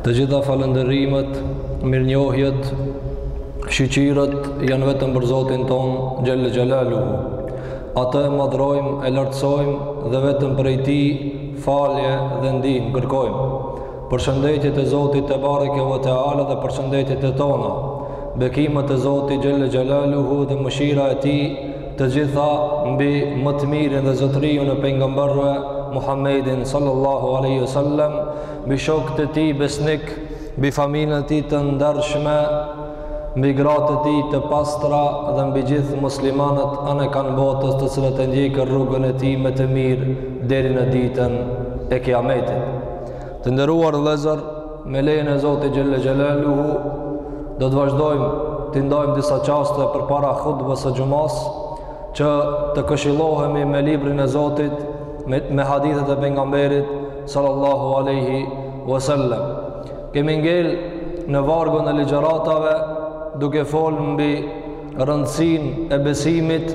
Të gjitha falënderimet, mirënjohjet, shyqirët janë vetëm për Zotin ton Xhelle Xhelaluhu. Atë e madhrojmë, e lartësojmë dhe vetëm prej tij falje dhe ndihmë kërkojmë. Përshëndetjet e Zotit tebareke ve teala dhe përshëndetjet e tona, bekimet e Zotit Xhelle Xhelaluhu dhe mëshira e tij të gjitha mbi më të mirin dhe zotëriun e pejgamberëve, Muhammedin sallallahu alaihi wasallam mbi shokët e tij besnik, mbi familjen e tij të ndershme, mbi gratë e tij të pastra dhe mbi gjithë muslimanët anekanë botës të cilët e ndjekin rrugën e tij me të mirë deri në ditën e Kiametit. Të nderuar vëllezër, me lejen e Zotit xhelle xhelaluhu do të vazhdojmë të ndajmë disa çaste përpara hutbës së xumas që të këshillohemi me librin e Zotit, me, me hadithet e pejgamberit sallallahu alaihi wasallam kemi ngel në vargun e ligjëratave duke fol mbi rëndësinë e besimit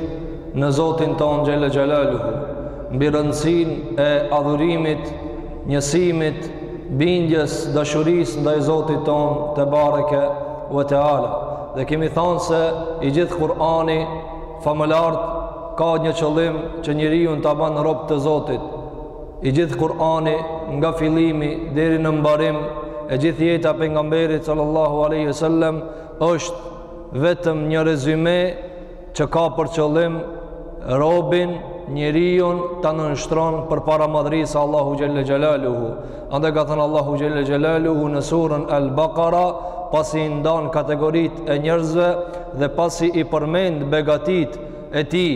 në Zotin ton Xhelle Xhelaluhu mbi rëndësinë e adhurimit njësimit bindjes dashurisë ndaj Zotit ton tebareke ve teala dhe kemi thanë se i gjithë Kurani famëlart ka një qëllim që njeriun ta banë rob të Zotit I gjithë Kur'ani nga fillimi deri në mbarim e gjithë jeta e pejgamberit sallallahu alaihi wasallam është vetëm një rezyme që ka për qëllim robin njeriun ta nënshtron përpara madhrisë së Allahut xhelle xhelaluhu. Andaj ka thënë Allahu xhelle xhelaluhu në surën Al-Baqara pasi i ndan kategoritë e njerëzve dhe pasi i përmend begatitë e tij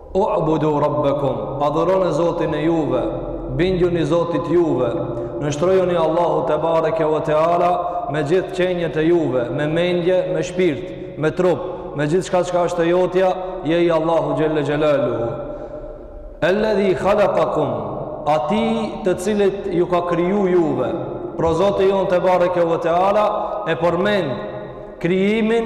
U'budu rabbekum, adhuronie Zotin e juve, bindjuni Zotit juve, nënshtrojuni Allahut tebareke ve teala me gjithë qenjet e juve, me mendje, me shpirt, me trup, me gjithë çka çka është e jotja, je i Allahut xhelle xhelaluhu. Elledhi halakakum, atij të cilit ju ka kriju juve, pra Zoti jonë tebareke ve teala, e përmend krijimin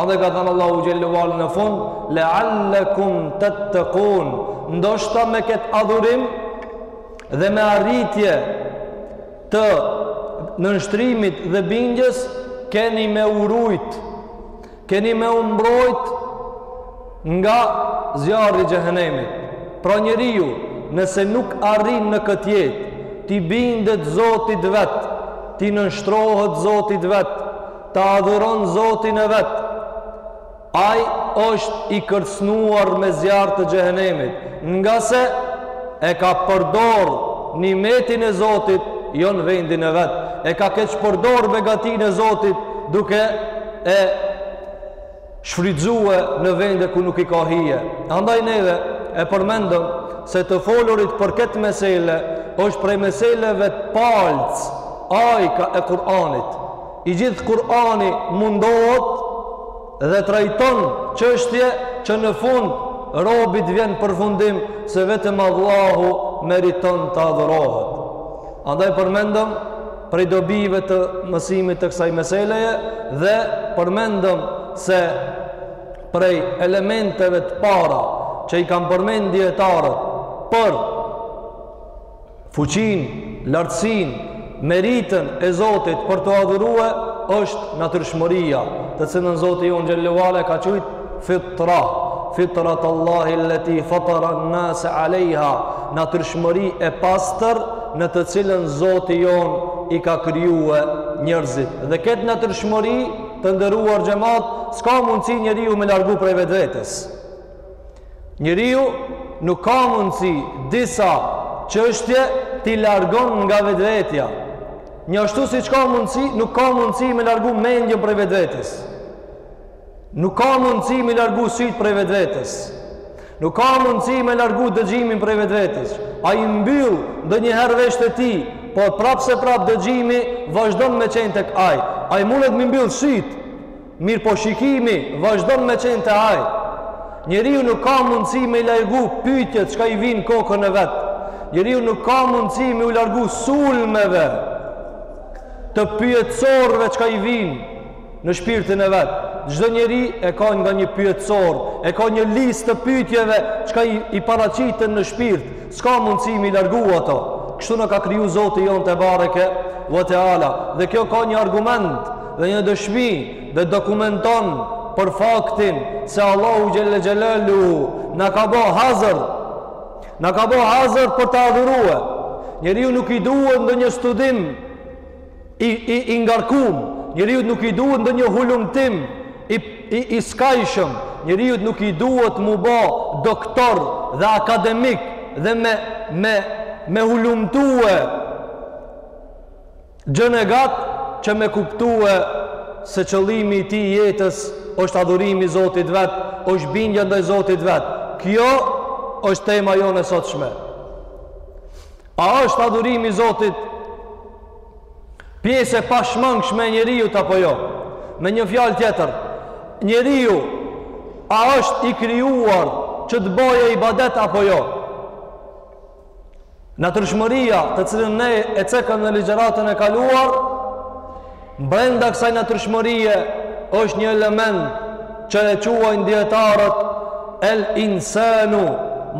Edhe ka thanë Allahu xhelle ve ala në fund, "La'allakum tattaqun", ndoshta me këtë adhurim dhe me arritje të nënshtrimit dhe bindjes keni me u rujt, keni me u mbrojt nga zjarri i xhehenemit. Pra njeriu, nëse nuk arrin në këtë jetë, t'i bindet Zotit vet, t'i nënshtrohet Zotit vet, ta adhuron Zotin e vet. Ai është i kërcënuar me zjarr të xhehenemit, ngase e ka përdor nimetin e Zotit jo në vendin e vet. E ka keqpërdor begatinë e Zotit duke e shfrytëzue në vende ku nuk i ka hije. Andaj neve e përmendëm se të folurit për këtë mesele është prej meseleve të palcë, ajka e Kur'anit. I gjithë Kur'ani mundohet dhe trajton çështje që në fund robit vjen përfundim se vetëm Allahu meriton të adhurohet. Andaj e përmendëm prej dobive të mësimit të kësaj meseleje dhe përmendëm se prej elementeve të para që i kanë përmend dijetarët për fuqinë, lartësinë, meritën e Zotit për ta adhurue është natyrshmëria të cilën Zoti jonë xhelle ve ala ka qujtë Fitra, fitratallahi leti fatara nase alejha, natyrshmëri e pastër në të cilën Zoti jonë i ka krijue njerëzit. Dhe këtë natyrshmëri të nderuar xhemat, s'ka mundësi njeriu me largu prej vetvetes. Njeriu nuk ka mundësi disa çështje t'i largon nga vetvetja. Njashtu siç s'ka mundësi, nuk ka mundësi me largu mendjen prej vetvetes. Nuk ka mundësi m'i largu sytë prej vetvetes. Nuk ka mundësi me largu dëgjimin prej vetvetes. Ai mbyll ndonjëherë veshtë e tij, po prapëseprapë dëgjimi vazhdon me qenë tek ai. Ai mundet m'i mbyll sytë, mirëpo shikimi vazhdon me qenë te ai. Njeriu nuk ka mundësi me largu pytjet çka i vijnë kokën e vet. Njeriu nuk ka mundësi me u largu sulmeve të pyetësorve çka i vijnë në shpirtin e vet. Çdo njeri e ka nga një pyetësor, e ka një listë të pyetjeve çka i, i paraqiten në shpirt. S'ka mundësi m'i largu ato. Kështu na ka kriju Zoti jonë tebareke ve teala. Dhe kjo ka një argument dhe një dëshmi dhe dokumenton për faktin se Allahu xhelle xhelaluhu na ka bo hazër. Na ka bo hazër për ta adhurue. Njeriut nuk i duhet ndonjë studim i, i, i ngarkum, njeriut nuk i duhet ndonjë hulumtim i, i, i skajshëm, njeriut nuk i duhet m'u ba doktor dhe akademik dhe me, me, me hulumtue gjënë e gjatë që me kuptue se qëllimi i tij jetës është adhurimi i Zotit vet, është bindja ndaj Zotit vet. Kjo është tema jonë e sotshme. A është adhurimi i Zotit pjesë e pashmangshme e njeriut apo jo? Me një fjalë tjetër, njeriu a është i krijuar që të bajë ibadet apo jo? Natyrshmëria, të cilën ne e cekëm në ligjëratën e kaluar, Brenda kësaj natyrshmërie është një element që e quajnë dietarët el insanu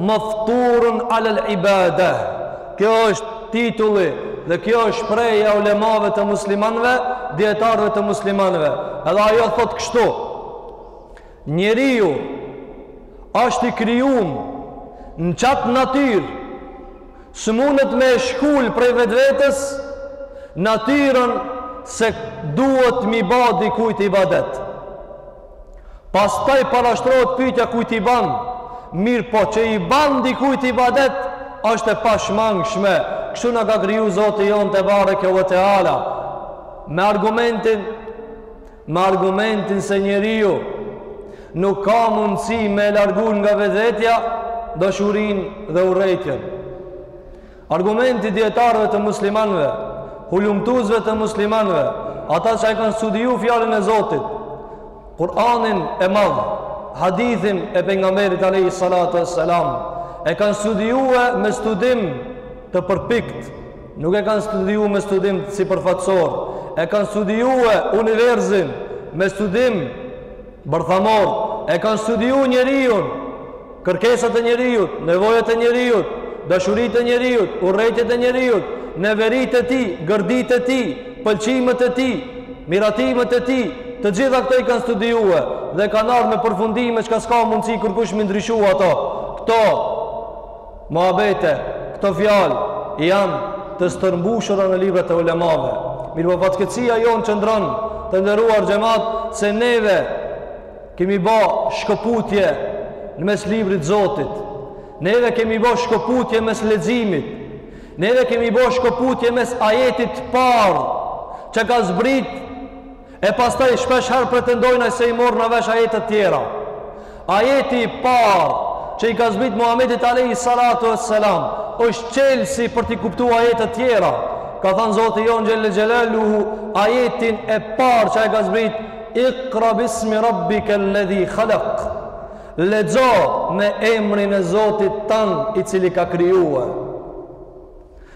mafturun alal ibade. Kjo është titulli dhe kjo është shprehja e ulemave të muslimanëve, dietarëve të muslimanëve. Edhe ajo thotë kështu: Njeriu është i krijun në qat natyrë S'munet me e shkul prej vetvetes natyrën se duhet m'i ba dikujt ibadet. Pastaj parashtrohet pyetja kujt i ban? Mirëpo që i ban dikujt ibadet është e pashmangshme. Kështu na ka kriju Zoti jonë tebareke ve teala me argumentin me argumentin se njeriu nuk ka mundësi me e largu nga vetvetja dashurinë dhe urrejtjen. Argumenti i dijetarëve të muslimanëve, hulumtuesve të muslimanëve, ata që e kanë studiu fjalën e Zotit, Kur'anin e madh, hadithin e pejgamberit alejhi salatu ve selam, e kanë studiue me studim të përpiktë, Nuk e kanë studiu me studim sipërfaqësor, e kanë studiue universin me studim bërthamor, e kanë studiu njeriun, kërkesat e njeriut, nevojat e njeriut, dashuritë e njeriut, urrejtjet e njeriut, neveritë e tij, gërditë e tij, pëlqimet e tij, miratimet e tij, të gjitha këto i kanë studiue dhe kanë ardhë në përfundime çka s'ka mundësi kërkush m'i ndryshu ato. Këto Muhabete, këto fjalë janë të stërmbushura në librat e ulemave. Mirëpo fatkeqësia jonë qëndron të nderuar xhemat se neve kemi bo shkëputje mes librit Zotit. Neve kemi bo shkëputje mes leximit. Neve kemi bo shkëputje mes ajetit të parë që ka zbrit E pastaj shpesh herë pretendojna se i morëm na vesh ajetet tjera. Ajeti i parë që i ka zbrit Muhamedit alayhi salatu wassalam është çelësi për t'i kuptu ajetet tjera. Ka thanë Zoti jonë xhelle xhelaluhu ajetin e parë që i ka zbrit Iqra bismi rabbika alladhi khalaq. Lexo me emrin e Zotit tand i cili ka krijue.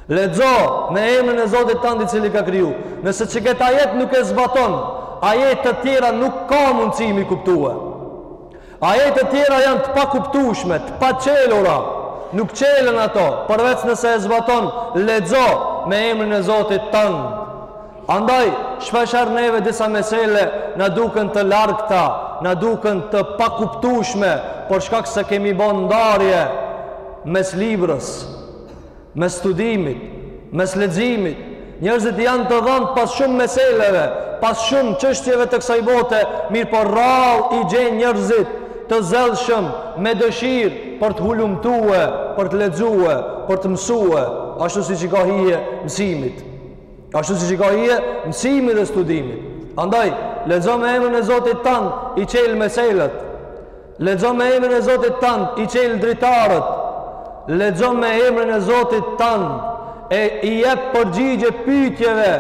Lexo, me emrin e Zotit tënd i cili ka kriju. Nëse çë këtë ajet nuk e zbaton, ajetet tjera nuk ka mundësi m'i kuptue. Ajetet tjera janë të pakuptueshme, të paçelura, nuk çelen ato, përveç nëse e zbaton, lexo me emrin e Zotit tënd. Andaj, shpeshherë neve disa mesele na duken të largëta, na duken të pakuptueshme, për shkak se kemi bon ndarje mes librës, mes studimit, mes leximit, njerëzit janë të dhënë pas shumë meseleve, pas shumë çështjeve të kësaj bote, mirëpo rrallë i gjen njerëzit të zellshëm, me dëshirë për të hulumtue, për të lexue, për të mësue, ashtu siç i ka hije mësimit. Ashtu siç i ka hije mësimit dhe studimit. Andaj, lexo me emrin e Zotit tand, i çel meselet, Lexo me emrin e Zotit tënd, i çel dritaret. Lexo me emrin e Zotit tënd e i jep përgjigje pyetjeve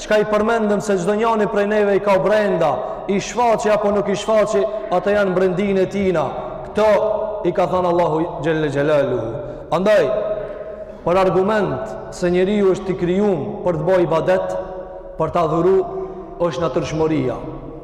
çka i përmendëm se çdo njani prej neve i ka brenda, i shfaqi apo nuk i shfaqi, ata janë n'brendinë e tina. Këto i ka thënë Allahu xhelle xhelaluhu. Andaj për argument se njeriu është i krijuar për të bërë ibadet, për ta adhuru është natyrshmëria.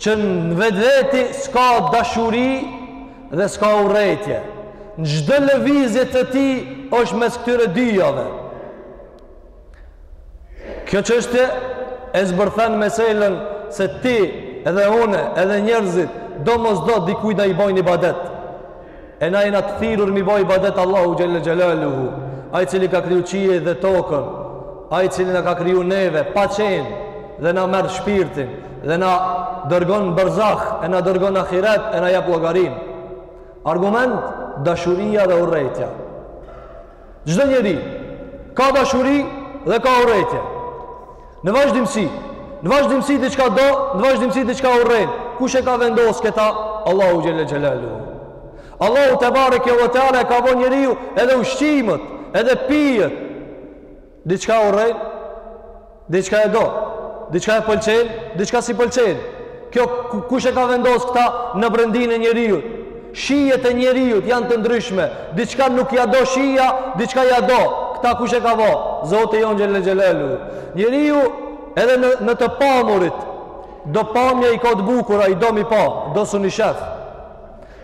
Që në vetveti s'ka dashuri dhe s'ka urrejtje. Në çdo lëvizje të tij është mes këtyre dyjave. Kjo çështje e zbërthen meselën se ti edhe unë edhe njerëzit domosdo dikujt do i bojmë ibadet. E na jena të thirrur m'i bo ibadet Allahu xhelle xhelaluhu, Ai cili ka kriju qiejt dhe tokën, Ai cili na ka kriju neve pa qenë dhe na merr shpirtin dhe na dërgon në Berzah e na dërgon në Ahiret e na jap llogarinë. Argument dashuria dhe urrejtja. Çdo njeri ka dashuri dhe ka urrejtje. Në vazhdimësi, në vazhdimësi diçka do, në vazhdimësi diçka urren. Kush e ka vendos këta? Allahu xhelle xhelaluhu. Allahu tebareke ve teala e ka vënë njeriu edhe ushqimet, edhe pijet. Diçka urrejn, diçka e do. Diçka e pëlqen, diçka s'i pëlqen. Kjo kush e ka vendos këta në brendinë e njeriut? Shijet e njeriut janë të ndryshme. Diçka nuk ja do shija, diçka ja do. Këta kush e ka vo? Zoti jonë xhelle xhelalu. Njeriu edhe në në të pamurit do pamje i ka të bukura, i do mi pa, do s'un i shef.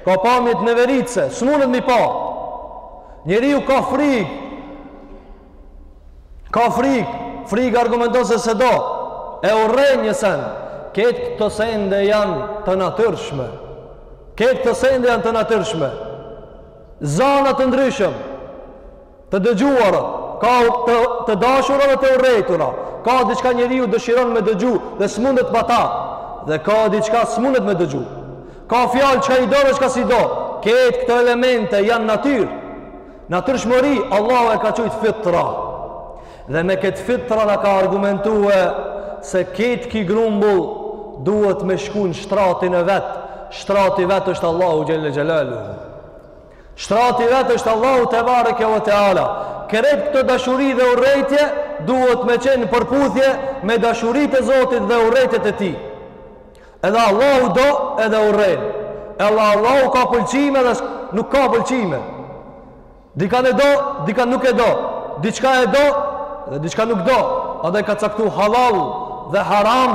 Ka pamje t'neveritëse, s'munet m'i pa. Njeriu ka frikë. Ka frikë. Frika argumenton se s'e do. E urren një sen. Krejt këto sende janë të natyrshme. Krejt këto sende janë të natyrshme. Zana të ndryshëm. Të dëgjuarat, ka të, të dashura dhe të urrejtura. Ka diçka njeriu dëshiron me dëgju dhe s'mundet pa ta. Dhe ka diçka s'mundet me dëgju. Ka fjalë çka i do dhe çka s'i do. Krejt këto elemente janë natyrë. Natyrshmëri Allahu e ka qujt fitra. Dhe me këtë fitra na ka argumentue se krejt ky grumbull duhet me shku në shtratin e vet. Shtrati i vet është Allahu xhelle xhelaluhu. Shtrati i vet është Allahu tebareke ve teala. Krejt këto dashuri dhe urrejtje, duhet me qenë në përputhje me dashuritë e Zotit dhe urrejtjet e tij. Edhe Allahu do edhe urren. Edhe Allahu ka pëlqime dhe nuk ka pëlqime. Dikan e do, dika nuk e do. Diçka e do dhe diçka nuk do. Andaj ka caktu halal dhe haram.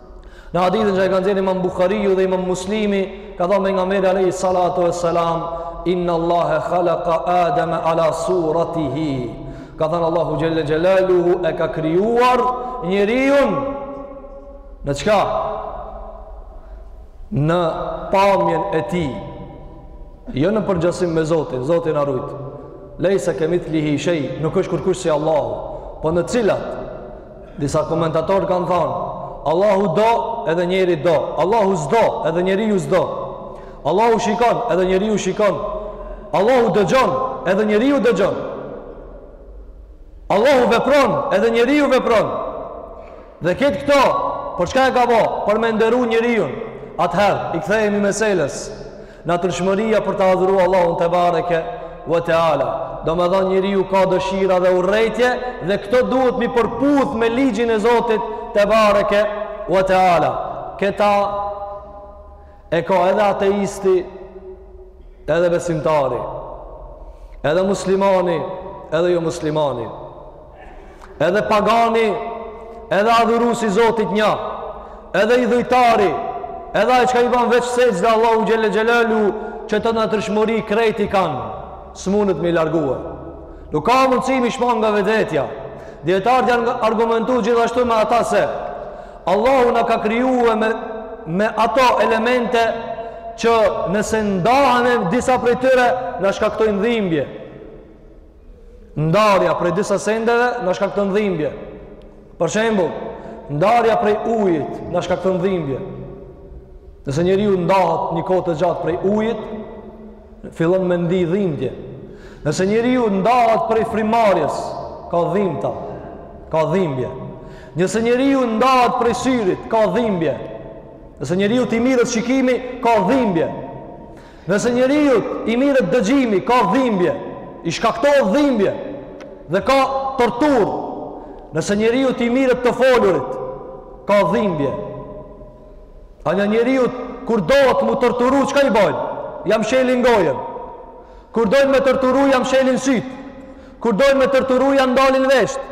Në hadithin që e kanë nxjerrë imam Buhariu dhe imam Muslimi, ka thanë Pejgamberi alejhi salatu ve selam, inna Allahe khalaka Ademe ala suratihi. Ka thanë Allahu xhelle xhelaluhu e ka krijuar njeriun në çka? Në pamjen e tij. Jo në përngjasim me Zotin, Zoti na rujt. Lejse kemithlihi shej, nuk është kërkush si Allahu. Po në cilat? Disa komentatorë kanë thanë, Allahu do edhe njeriu do, Allahu s'do edhe njeriu s'do, Allahu shikon edhe njeriu shikon, Allahu dëgjon edhe njeriu dëgjon, Allahu vepron edhe njeriu vepron, dhe krejt këto, për çka e ka bo, për me nderu njeriun, atëherë, i kthehemi meseles, Natyrshmëria për ta adhuruar Allahun tebareke ve teala. Domethënë njeriu ka dëshira dhe urrejtje dhe këto duhet m'i përputh me ligjin e Zotit tebareke ve teala. Këta e ka edhe ateisti, edhe besimtari, edhe muslimani, edhe jomuslimani. edhe pagani, edhe adhurusi i Zotit një, edhe idhujtari, edhe ai çka i ban veç sexhde Allahut xhelle xhelaluhu, qëta natyrshmëri krejt e kanë, s'mundet me i largue. Nuk ka mundësi m'i shmang nga vetvetja. Dijetarët janë argumentu gjithashtu me ata se, Allahu na ka krijue me, me ato elemente që nëse ndahen disa prej tyre, na shkaktojnë dhimbje. Ndarja prej disa sendeve na shkakton dhimbje. Për shembull, ndarja prej ujit na shkakton dhimbje. Nëse njeriu ndahet një kohë të gjatë prej ujit, fillon me ndi dhimbje. Nëse njeriu ndahet prej frymëmarrjes, ka dhimbta, ka dhimbje. Nëse njeriu ndahet prej syrit, ka dhimbje. Nëse njeriut i merret shikimi, ka dhimbje. Nëse njeriut i mirret dëgjimi, ka dhimbje, i shkaktohet dhimbje dhe ka torturë. Nëse njeriut i mirret të folurit, ka dhimbje. A një njeriut kur duhet mu torturu, çka i bojnë? Ja mshelin gojën. Kur dojnë me torturu, ja mshelin sytë. Kur dojnë me torturu, ja ndalin veshtë.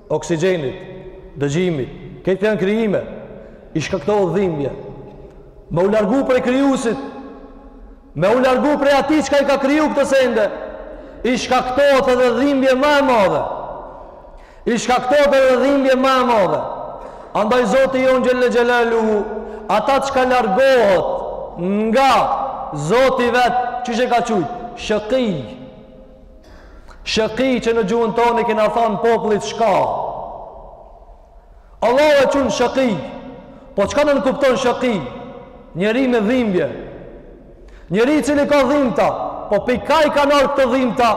oksigjenit, dëgjimit, këto janë krijime, i shkaktohet dhimbje. Me u largu prej krijuesit, me u largu prej atij çka i ka kriju këto sende, i shkaktohet edhe dhimbje ma e madhe. I shkaktohet edhe dhimbje ma e madhe. Andaj Zoti jonë Xhelle Xhelaluhu, ata çka largohet nga Zoti i vet, qysh e ka qujt, shekij. Shekij që në gjuhën tonë i kena thonë popullit shka. Allahu e qun shekij. Po çka nënkupton shekij? Njeri me dhimbje. Njeri i cili ka dhimta. Po prej kah i ka marrë këto dhimta.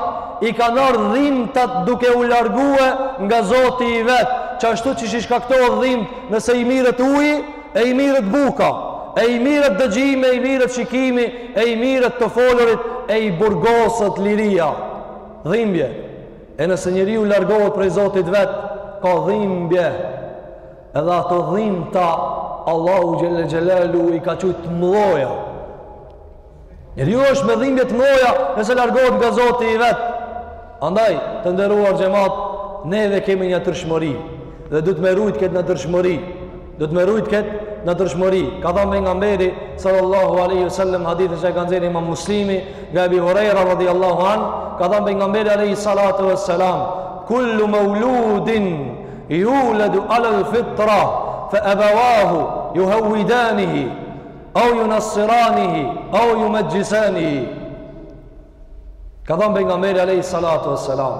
I ka marrë dhimtat duke u largue nga Zoti i vet. Qashtu qysh i shkakton dhimtë nëse i mirret uji, E i mirret buka, e i mirret dëgjimi, e i mirret shikimi, e i mirret të folurit, e i burgoset liria. Dhimbje. E nëse njeriu largohet prej Zotit vet, ka dhimbje. Edhe ato dhimta Allahu xhelle xhelaluhu i ka qujt të mdhoja. Njeriu asht me dhimbje të mdhoja nëse largohet nga Zoti i vet. Andaj, të nderuar xhemat, neve kemi natyrshmëri dhe duhet me rujt këtë natyrshmëri. Duhet me rujt këtë natyrshmëri. Ka thënë pejgamberi sallallahu alaihi wasallam hadithin që e ka nxjerrë Imam Muslimi nga Ebi Huraira radhiyallahu an, ka thënë pejgamberi alaihi salatu wassalam, "Kullu mawludin yuladu ala al-fitra fa abawahu yuhawidanihi au junassiranihi, au jumexhisanihi. Ka thonë pejgamberi alejhi salatu ue selam,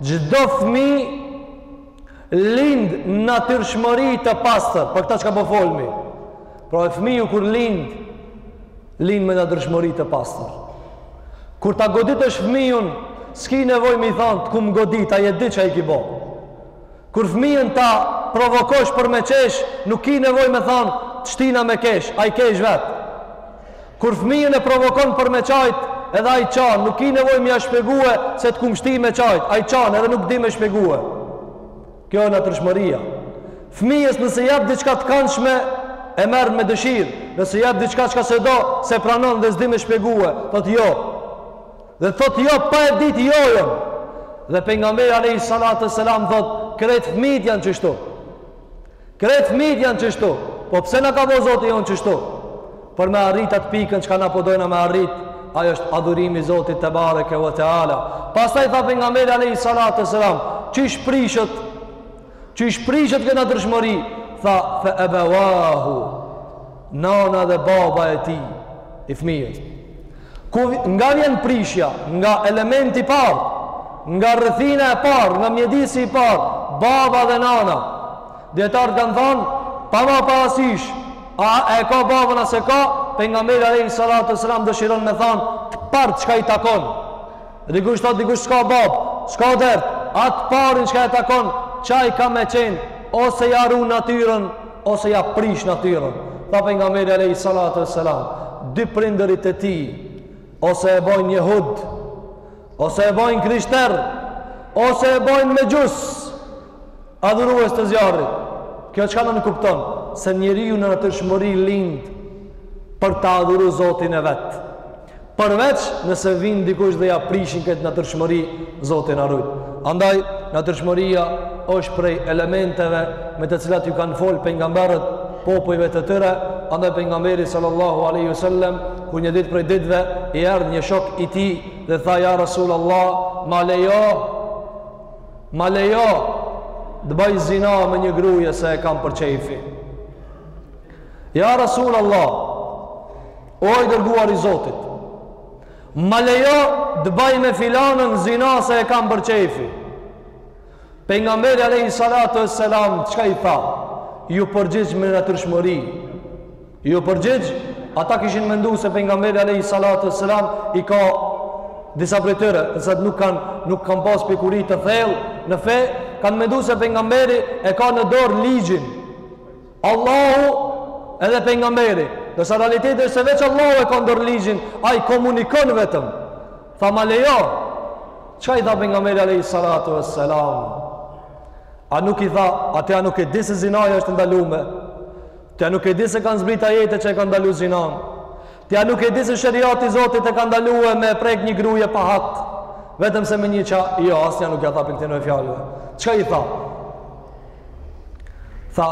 çdo fmijë lind natyrshmëri të pastër, për këta çka po folmi. Pra e fmiju kur lind, lind me natyrshmëri të pastër. Kur ta goditësh fmijun, s'ki nevojë me i thonë, të kum godit, ai e di ça i ki bo. Kur fëmijën ta provokosh për me qesh, nuk ki nevojë me thanë, të shtina me kesh, ai kesh vetë. Kur fëmijën e provokon për me qajtë, edhe ai qan, nuk ki nevojë me ja shpjegue se të kum shti me qajtë, ai qan edhe nuk di me shpjegue. Kjo e natyrshmëria. Fëmijës nëse i jep diçka të kanshme, e merr me dëshirë, nëse i jep diçka çka s'e do, s'e pranon dhe s'di me shpjegue, thotë jo. Dhe thot jo pa e dit jojën. Dhe pejgamberi alayhi salatu selam thot krejt fëmijët janë qështu. Krejt fëmijët janë qështu. Po pse na ka bo Zoti jonë qështu? Për me arrit atë pikën çka na po dojna me arrit, ai është adhurimi i Zotit tebareke ve teala. Pastaj tha pejgamberi alayhi salatu selam, qysh prishet? Qysh prishet kjo natyrshmëri? Tha fa abawahu. Nana dhe baba e tij i fëmijës. Ku na vjen prishja? Nga elementi i parë, nga rrethina e parë, nga mjedisi i parë, baba dhe nana. Dijetarët kanë thënë, pa marrë parasysh, a e ka babën a s'e ka, pejgamberi alayhi salatu wasalam dëshiron me thënë, të parin çka i takon. Dikush thot dikush s'ka babë, s'ka dert, atë parin çka e takon, qaj ka me qenë, ose ja ru natyrën, ose ja prish natyrën. Tha pejgamberi alejhi salatu ve selam, dy prindërit e tij, ose e bojnë jehud, ose e bojnë krishter, ose e bojnë mexhus, adhurues të zjarrit. Kjo çka nënkupton, se njeriu në natyrshmëri lind për ta adhuru zotin e vet. Përveç nëse vin dikush dhe ja prishin këtë natyrshmëri, Zoti na rujt. Andaj natyrshmëria është prej elementeve me të cilat ju kanë fol pejgamberët popujve të tyre, andaj pejgamberi sallallahu alaihi wasallam kur një ditë prej ditëve i erdh një shok i tij dhe tha ja Rasulullah, ma lejo ma lejo të baj zina me një gruje se e kam për qejfi. Ja Rasulullah, O i dërguar i Zotit, ma lejo të baj me filanën zina se e kam për qejfi. Pejgamberi alejhi salatu ve selam, çka i tha? Ju përgjigj me natyrshmëri. Ju përgjigj, ata kishin mendu se pejgamberi alejhi salatu ve selam, i ka disa prej tyre, të zëtë nuk kanë nuk kanë pas pjekuri të thellë në fe, kanë mendu se pejgamberi e ka në dorë ligjin. Allahu edhe pejgamberi, dërsa realiteti është se veç Allahu e ka në dorë ligjin, ai komunikon vetëm. Tha ma lejo. Çka i tha pejgamberi alayhi salatu vesselam? A nuk i tha, a ti a nuk e di se zinaja është e ndalume? Ti a nuk e di se kanë zbrit ajete që e kanë ndalu zinan? Ti a nuk e di se sheriati i Zotit e ka ndalu me prek një gruje pa hak? Vetëm se me niqah, jo, asnjë nuk ja tha prej këtyne fjalëve. Çka i tha? Tha,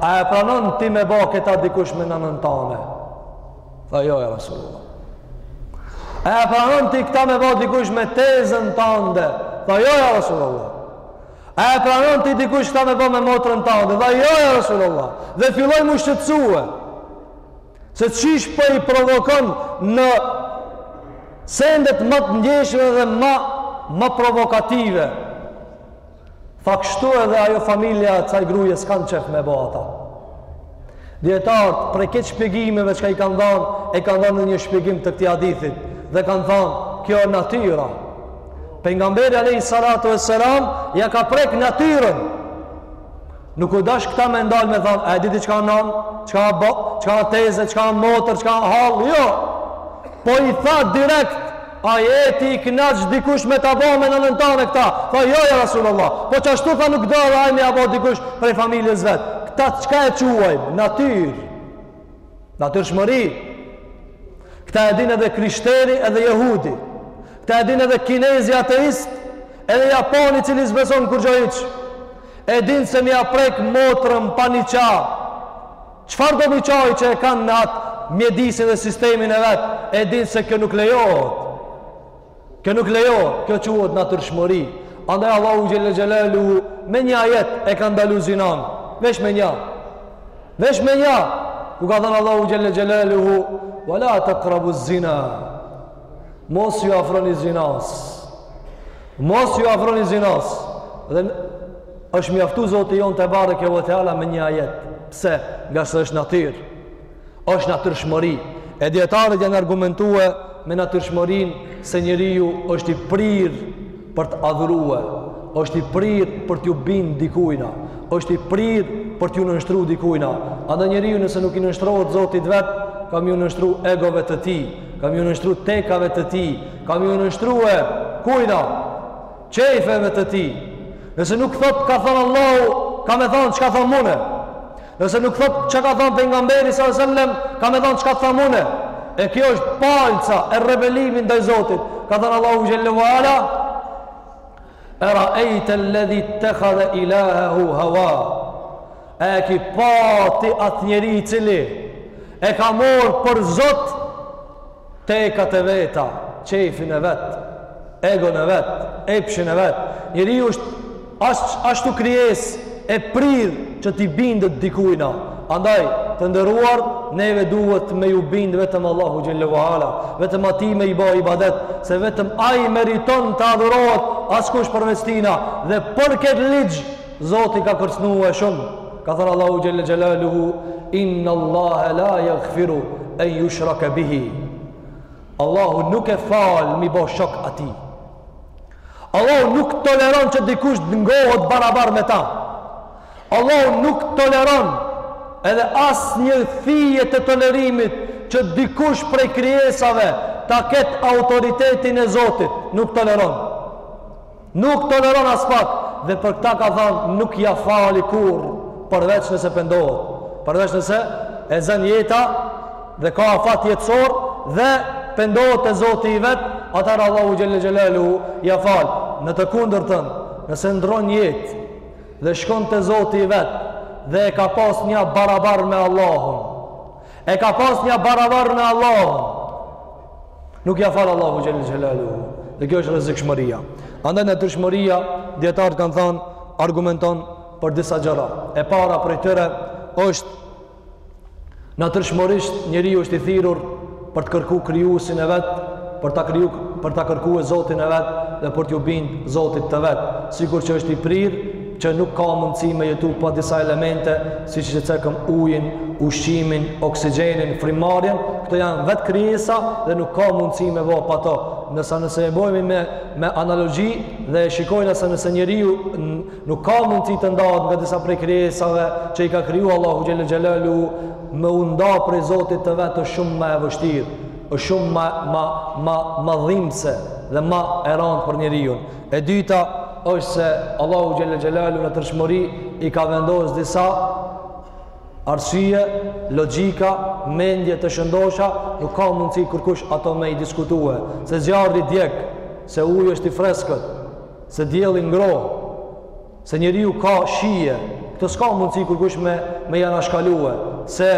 a e pranon ti me ba këta dikush me nanën tane? Tha, jo ja Rasulullah. A e pranon ti këta me ba dikush me tezën tande? Tha, jo ja Rasulullah. A e pranon ti dikush këta me ba me motrën tande? Tha, jo ja Rasulullah. Dhe filloi m'u shqetsue. Se qysh po i provokon në sendet ma të ndjeshme dhe ma, ma provokative. Tha kështu edhe ajo familja e asaj gruje s'kanë qejf me bo ata. Dijetarët, prej shpjegimeve çka i kanë dhanë, e kanë dhanë një shpjegim të këtij hadithit, dhe kanë thanë, kjo a natyra. Pejgamberi, alejhi salatu ve selam, ia ka prek natyrën. Nuk u dash këta me ndalë me thanë, a e di ti çka a nanë, çka a babë, çka a teze, çka a motër, çka a hallë, jo. Po i tha direkt, a je ti i knaqë dikush me ta bo me nanën tane këta. Tha, jo, ja Rasulullah, po qashtu tha nuk do edhe ai me ia bo dikush prej familjes vet. Këta çka e quajmë, natyrë, natyrshmëri. Këta e din edhe krishteri edhe jehudi. Këta e din edhe kinezi ateist, edhe japoni i cili s'beson kurgjo hiç. E din se me ia prek motrën pa niqah. Çfarëdo niqahi që e kanë në atë mjedisin dhe sistemin e vet, e din se kjo nuk lejohet. Kjo nuk lejohet, kjo quhet natyrshmëri. Andaj Allahu xhelle xhelalu me një ajet e ka ndalu zinan, veç me një. Veç me një. Ku ka thënë Allahu xhelle xhelalu, "Wala taqrabu zina." Mos iu afroni zinas. Mos iu afroni zinas. Dhe është mjaftu Zoti jonë tebareke ve teala me një ajet. Pse? Ngase është natyrë, është natyrshmëri. E dijetarët janë argumentue me natyrshmërinë se njeriu është i prirë për të adhurue, është i prirë për t'iu bindë dikujna, është i prirë për t'iu nënshtru dikujna. Andaj njeriu nëse nuk i nënshtrohet Zotit vet, ka me iu nënshtru egove të tij, ka me iu nënshtru tekave të tij, ka me iu nënshtrue kujna, qejfeve të tij. Nëse nuk thotë, ka thonë Allahu, ka me thonë çka thom unë. Nëse nuk thot çka ka thënë pejgamberi sa selam, ka me thon çka të them unë. E kjo është palca e rebelimit ndaj Zotit. Ka thënë Allahu xhelle ve ala: "Era ejta alladhi ittakhadha ilahahu hawa." E ki pa ti atë njeri i cili e ka marr për Zot Tekat e veta, qejfin e vet, egon e vet, epshin e vet. Njeriu është ashtu, ashtu krijesë e prirë që t'i bindet dikujna. Andaj, të nderuar, neve duhet me iu bind vetëm Allahut xhelle ve ala, vetëm atij me i ba ibadet, se vetëm ai meriton të adhurohet, askush përveç tina, dhe për këtë ligjë, Zoti ka kërcënue shumë, ka thënë Allahu xhel-le xhelaluhu, innallahe la jagfiru en jushrake bihi. Allahu nuk e fal me i bo shok atij. Allahu nuk toleron që dikush të njohet barabar me ta. Allahu nuk toleron edhe as një fije të tolerimit që dikush prej krijesave ta ketë autoritetin e Zotit. Nuk toleron. Nuk toleron aspak dhe për këta ka thanë nuk ja fali kurrë, përveç nëse pendohet, përveç nëse e zën jeta dhe ka afat jetësor dhe pendohet te Zoti i vet, atëherë Allahu xhel-le xhelaluhu ja fal. Në të kundërtën, nëse ndrron jetë dhe shkon te Zoti i vet dhe e ka pas një barabar me Allahun, e ka pas një barabar me Allahun, Nuk ja fal Allahu xhel-le xhelaluhu. Dhe kjo është rrezikshmëria. Andaj natyrshmëria, dijetarët kanë thanë, argumenton për disa gjëra. E para prej tyre është natyrshmërisht njeriu është i thirrur për të kërku krijuesin e vet, për të, kriju, për ta kërkue Zotin e vet dhe për t'ju bindë Zotit të vet. Sikur që është i prirë, që nuk ka mundësi me jetu pa disa elemente, siç i cekëm ujin, ushqimin, oksigjenin, frymarrjen, këto janë vetë krijesa dhe nuk ka mundësi me bo pa to. Nësa nëse e bojmi me, me analogji dhe e shikojmë se nëse njeriu nuk ka mundësi të ndahet nga disa prej krijesave që i ka kriju Allahu xhel-le xhelaluhu, me u nda prej Zotit të vet është shumë ma e vështirë, është shumë ma, ma, ma, ma dhimbëse dhe ma e randë për njeriun. E dyta është se Allahu xhel-le xhelaluhu në natyrshmëri i ka vendos disa arsye, logjika, mendje të shëndosha, nuk ka mundësi kurkush ato me i diskutue. Se zjarri djeg, se uji është i freskët, se dielli ngroh, se njeriu ka shije, këto s'ka mundësi kurkush me, me i anashkalue, se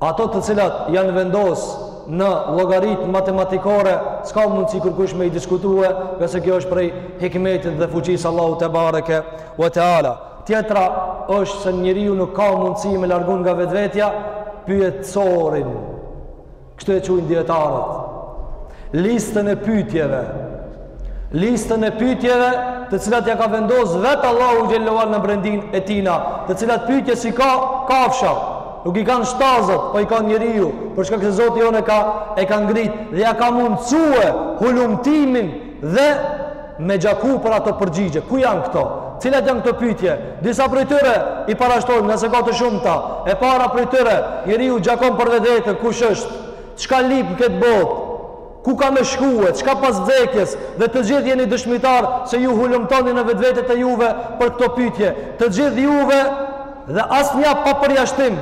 Ato të cilat janë vendos në llogaritë matematikore, s'ka mundësi kurkush me i diskutue, ngase kjo është prej hikmetit dhe fuqisë Allahu tebareke ve teala. Tjetra është se njeriu nuk ka mundësi me largu nga vetvetja pyetësorin. Kështu e quajnë dijetarët. Listën e pytjeve listën e pytjeve të cilat ja ka vendos vetë Allahu xhel-le ve ala në brendinë e tina të cilat pytje s'i ka kafsha nuk i kanë shtazët po i ka njeriu për shkak se Zoti jonë e ka, e ka ngritë dhe ja ka mundësue hulumtimin dhe me gjaku për ato përgjigje ku janë këto cilat janë këto pytje disa prej tyre i parashtrojmë se ka të shumta e para prej tyre njeriu gjakon për vetveten kush është çka lyp n'këtë botë Ku ka me shku, çka pas vdekjes, dhe të gjithë jeni dëshmitarë se ju hulumtoni në vetvetet e juve për këto pyetje, të gjithë juve dhe asnja pa përjashtim,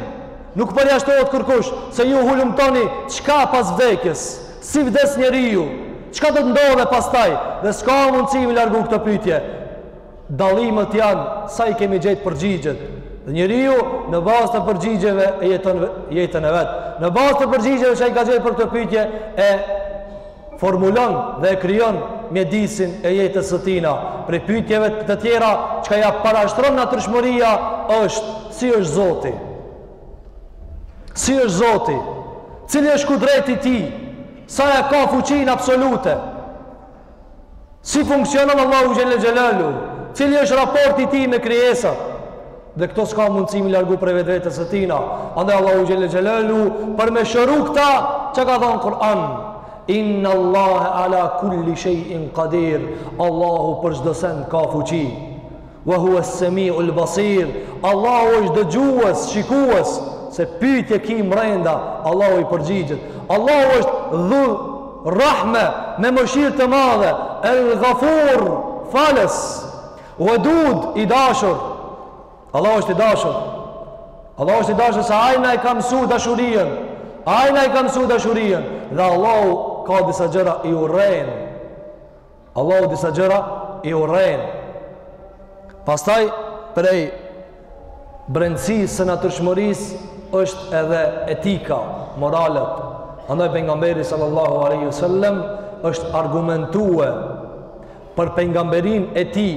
nuk përjashtohet kërkush, se ju hulumtoni çka pas vdekjes, si vdes njeriu, çka do të ndodhe pastaj, dhe s'ka mundësi m'i largu këto pyetje. Dallimet janë sa i kemi gjetë përgjigjet. Dhe njeriu në bazë të përgjigjeve e jeton jetën e vet. Në bazë të përgjigjeve që ai ka gjetë për këto pyetje e formulon dhe e krijon mjedisin e jetës së tina. Prej pyetjeve të tjera çka ja parashtron natyrshmëria është si është Zoti? Si është Zoti? Cili është kudreti i tij? Sa e ka fuqinë absolute? Si funksionon Allahu Gjelle Gjelalu? Cili është raporti i tij me krijesat? Dhe këto s'ka mundësi m'i largu prej vetvetes së tina. Andaj Allahu xhele xhelaluhu për me shëru këta çka ka thonë Kur'an. Inna Allah ala kulli shejin qadir. Allahu për çdo send ka fuqi. Wa huwa as-sami'u al-basir. Allahu është dëgjues, shikues, se pyetje ki mrenda, Allahu i përgjigjet. Allahu është dhu rahme me mëshirë të madhe, el-ghafur, falës. Wadud i dashur. Allahu është i dashur. Allahu është i dashur se ai na e ka mësuar dashurinë. Ai na e ka mësuar dashurinë, dhe Allahu ka disa gjëra i urren Allahu disa gjëra i urren. Pastaj prej brendësisë së natyrshmërisë është edhe etika, moralet. Andaj pejgamberi sallallahu alaihi wasallam është argumentue për pejgamberinë e tij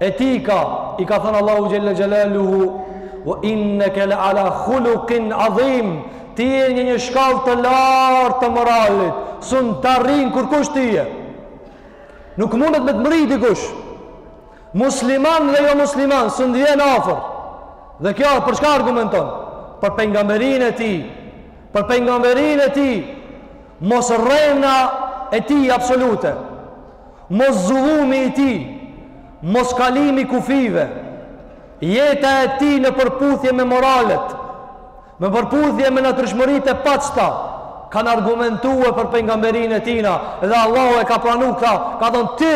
Etika, i ka thonë Allahu xhele xhelaluhu, ue inneke le ala khulukin adhim, ti e një një shkall të lartë të moralit, s'un të arrin kurkush tye. Nuk mundet me të mbërri dikush. Musliman dhe jo musliman, s'un të vjen afër. Dhe kjo, për çka argumenton? Për pejgamberinë e tij, për pejgamberinë e tij, mosrrena e tij absolute. moszullumi i tij, moskalimi i kufijve, jeta e tij në përputhje me moralet, me përputhje me natyrshmëritë e pastra, kanë argumentuar për pejgamberinë e tina dhe Allahu e ka pranu, ka, ka thonë ti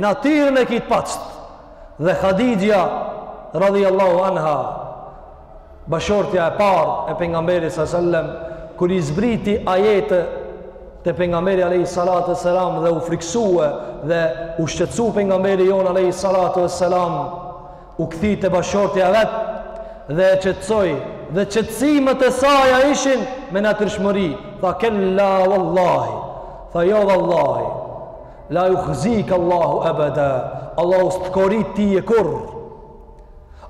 natyrën e ki t'pastër. Dhe Hadixha radhiyallahu anha bashkëshortja e parë e pejgamberit sa selam kur i zbriti ajete te pejgamberi alayhi salatu selam dhe u friksua dhe u shqetësua pejgamberi jonë alayhi salatu selam u kthi te bashkëshortja e vet dhe e qetësoi dhe qetësimet e saja ishin me natyrshmëri tha kella wallahi tha jo wallahi la yukhzik Allahu abada Allahu s'të korit tye kurrë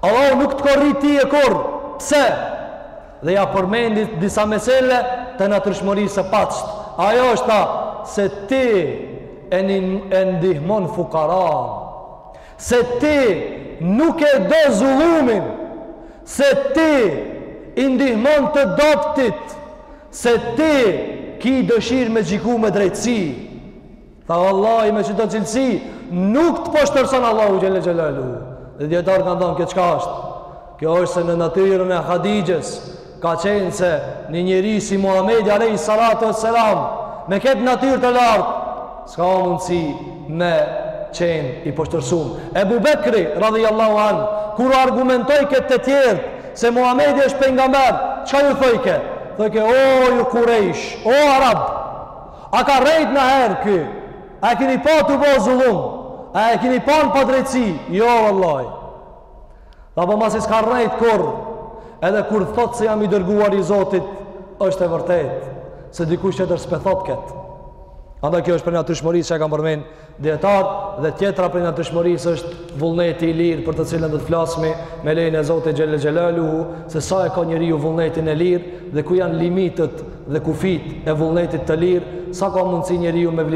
Allahu nuk të korit tye kurrë. Pse? Dhe ja përmendi disa mesele të natyrshmërisë së pastër. Ajo i tha se ti e, një, e ndihmon fukaranë. Se ti nuk e do zullumin. Se ti i ndihmon të dobëtit. Se ti ki dëshirë me gjyku me drejtësi. Tha vallahi me qëto cilësi nuk të poshtërson Allahu xhelle xhelalu. Dhe dijetarë kanë thënë kjo çka është? Kjo është se në natyrën e Hadixhes ka qenë se një njeri si Muhamedi alayhi salatu wassalam me këtë natyrë të lartë s'ka mundësi me qenë i poshtërsum. Ebu Bekri, radijallahu anhu, kur argumentojke te tjertë, se Muhamedi është pejgamber, çka ju thojke? Thojke, o ju kurejsh, o arabë, A ka rrejt naj herë ky? A e kini pa tu bo zullum? A e kini pa në padrejtësi? Jo, vallahi. E po masi s'ka rrejt kurrë, edhe kur thotë se jam i dërguar i Zotit, është e vërtetë, se dikush tjetër s'pe thotë këtë. Andaj kjo është prej natyrshmërisë që e kanë përmen, Dijetarë dhe tjetra prej natyrshmërisë është vullneti i lirë për të cilën do të flasmi me lejen e Zotit xhel xhelaluhu se sa e ka njeriu vullnetin e lirë dhe ku janë limitet dhe kufijtë e vullnetit të lirë, sa ka mundësi njeriu me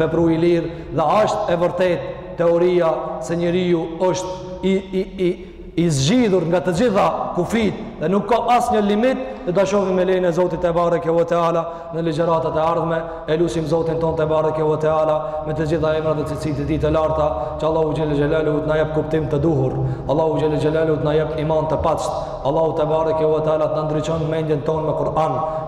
vepru i lirë dhe a është e vërtetë teoria se njeriu është i i i i zgjidhur nga të gjitha kufijtë dhe nuk ka asnjë limit, do ta shohim me lejen e Zotit te bareke ve teala në ligjëratat e ardhme. E lusim Zotin tonë te bareke ve teala me të gjitha emrat dhe cilësitë e tij të larta, që Allahu xhel xhelalu të na jep kuptim të duhur. Allahu xhel xhelalu të na jep iman të pastër. Allahu te bareke ve teala të na ndriçon mendjen tonë me Kur'an.